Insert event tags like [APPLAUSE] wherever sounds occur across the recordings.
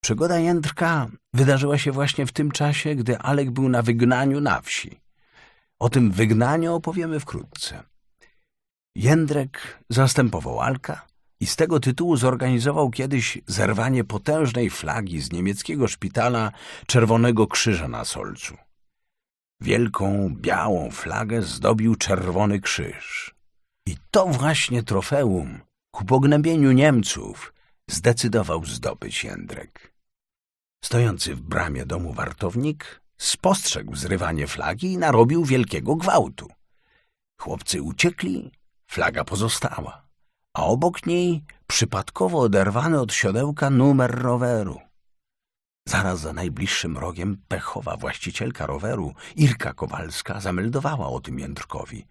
Przygoda Jędrka wydarzyła się właśnie w tym czasie, gdy Alek był na wygnaniu na wsi. O tym wygnaniu opowiemy wkrótce. Jędrek zastępował Alka i z tego tytułu zorganizował kiedyś zerwanie potężnej flagi z niemieckiego szpitala Czerwonego Krzyża na Solcu. Wielką, białą flagę zdobił Czerwony Krzyż. I to właśnie trofeum ku pognębieniu Niemców zdecydował zdobyć Jędrek. Stojący w bramie domu wartownik spostrzegł zrywanie flagi i narobił wielkiego gwałtu. Chłopcy uciekli, flaga pozostała, a obok niej przypadkowo oderwany od siodełka numer roweru. Zaraz za najbliższym rogiem pechowa właścicielka roweru, Irka Kowalska, zameldowała o tym Jędrkowi.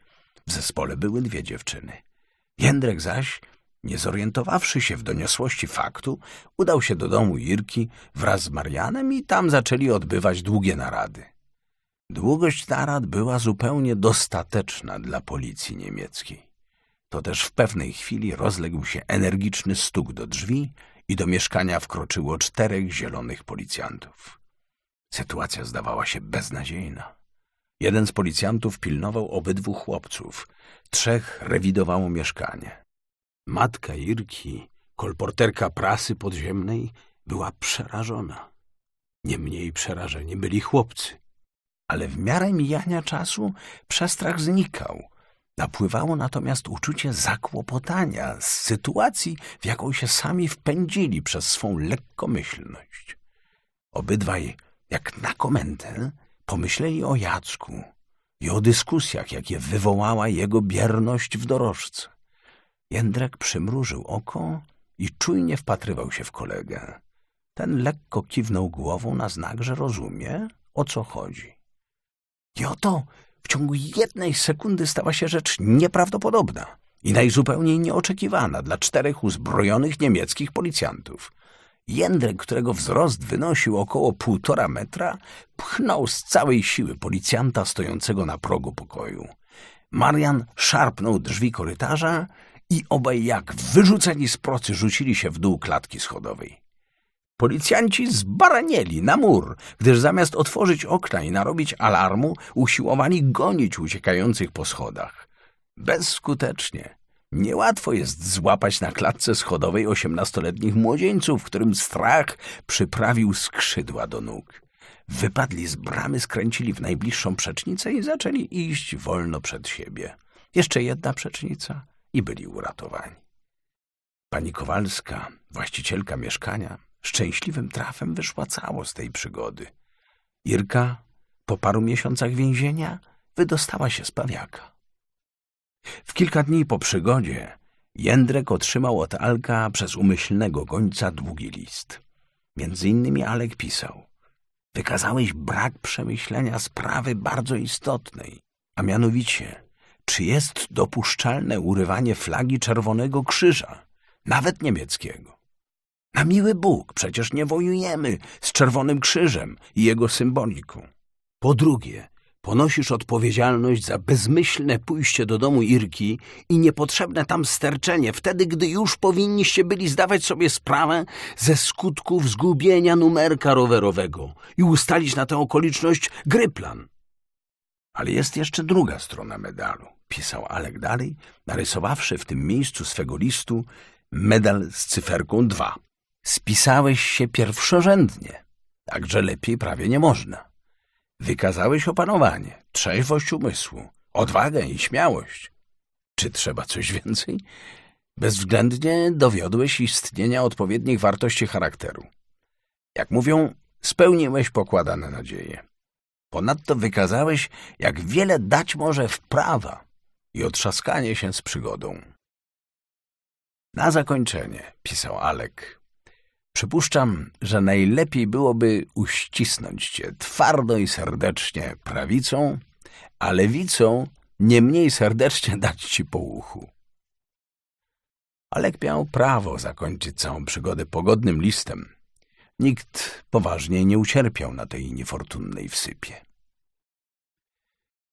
W zespole były dwie dziewczyny. Jędrek zaś nie zorientowawszy się w doniosłości faktu, udał się do domu Irki wraz z Marianem i tam zaczęli odbywać długie narady. Długość narad była zupełnie dostateczna dla policji niemieckiej. To też w pewnej chwili rozległ się energiczny stuk do drzwi i do mieszkania wkroczyło czterech zielonych policjantów. Sytuacja zdawała się beznadziejna. Jeden z policjantów pilnował obydwu chłopców, trzech rewidowało mieszkanie. Matka Irki, kolporterka prasy podziemnej, była przerażona. Nie mniej przerażeni byli chłopcy. Ale w miarę mijania czasu przestrach znikał. Napływało natomiast uczucie zakłopotania z sytuacji, w jaką się sami wpędzili przez swą lekkomyślność. Obydwaj, jak na komentę, pomyśleli o Jacku i o dyskusjach, jakie wywołała jego bierność w dorożce. Jędrek przymrużył oko i czujnie wpatrywał się w kolegę. Ten lekko kiwnął głową na znak, że rozumie, o co chodzi. I oto w ciągu jednej sekundy stała się rzecz nieprawdopodobna i najzupełniej nieoczekiwana dla czterech uzbrojonych niemieckich policjantów. Jędrek, którego wzrost wynosił około półtora metra, pchnął z całej siły policjanta stojącego na progu pokoju. Marian szarpnął drzwi korytarza i obaj jak wyrzuceni z procy rzucili się w dół klatki schodowej. Policjanci zbaranieli na mur, gdyż zamiast otworzyć okna i narobić alarmu, usiłowali gonić uciekających po schodach. Bezskutecznie. Niełatwo jest złapać na klatce schodowej osiemnastoletnich młodzieńców, którym strach przyprawił skrzydła do nóg. Wypadli z bramy, skręcili w najbliższą przecznicę i zaczęli iść wolno przed siebie. Jeszcze jedna przecznica i byli uratowani. Pani Kowalska, właścicielka mieszkania, szczęśliwym trafem wyszła cało z tej przygody. Irka po paru miesiącach więzienia wydostała się z pawiaka. W kilka dni po przygodzie Jędrek otrzymał od Alka przez umyślnego gońca długi list. Między innymi Alek pisał Wykazałeś brak przemyślenia sprawy bardzo istotnej, a mianowicie czy jest dopuszczalne urywanie flagi Czerwonego Krzyża, nawet niemieckiego. Na miły Bóg, przecież nie wojujemy z Czerwonym Krzyżem i jego symboliką. Po drugie, ponosisz odpowiedzialność za bezmyślne pójście do domu Irki i niepotrzebne tam sterczenie, wtedy gdy już powinniście byli zdawać sobie sprawę ze skutków zgubienia numerka rowerowego i ustalić na tę okoliczność gry plan. Ale jest jeszcze druga strona medalu pisał Alek dalej, narysowawszy w tym miejscu swego listu medal z cyferką dwa. Spisałeś się pierwszorzędnie, także lepiej prawie nie można. Wykazałeś opanowanie, trzeźwość umysłu, odwagę i śmiałość. Czy trzeba coś więcej? Bezwzględnie dowiodłeś istnienia odpowiednich wartości charakteru. Jak mówią, spełniłeś pokładane nadzieje. Ponadto wykazałeś, jak wiele dać może wprawa, i otrzaskanie się z przygodą. Na zakończenie, pisał Alek, przypuszczam, że najlepiej byłoby uścisnąć cię twardo i serdecznie prawicą, a lewicą nie mniej serdecznie [LAUGHS] dać ci po uchu. Alek miał prawo zakończyć całą przygodę pogodnym listem. Nikt poważnie nie ucierpiał na tej niefortunnej wsypie.